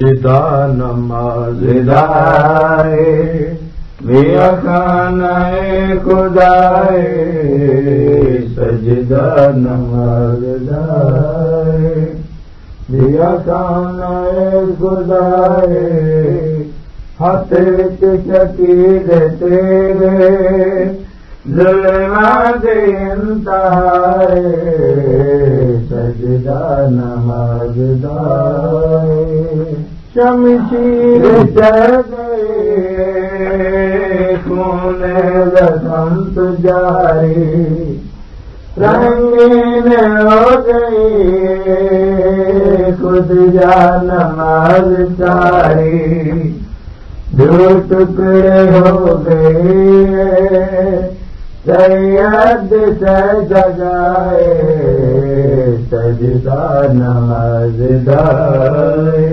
صاحب نماز دائے میرا کھانا خدائے سجدہ نماز دائے۔ میرا کھانا خدائے، ہاتھ شکیل تیرے۔ ظلمہ دے انتہائے سجدہ نماز دائے۔ شمشیر گئے خون رسمت جاری رنگین ہو گئی خود جا نماز چاری دو ٹکڑے ہو گئے سید سے جگائے سجدہ نماز دائے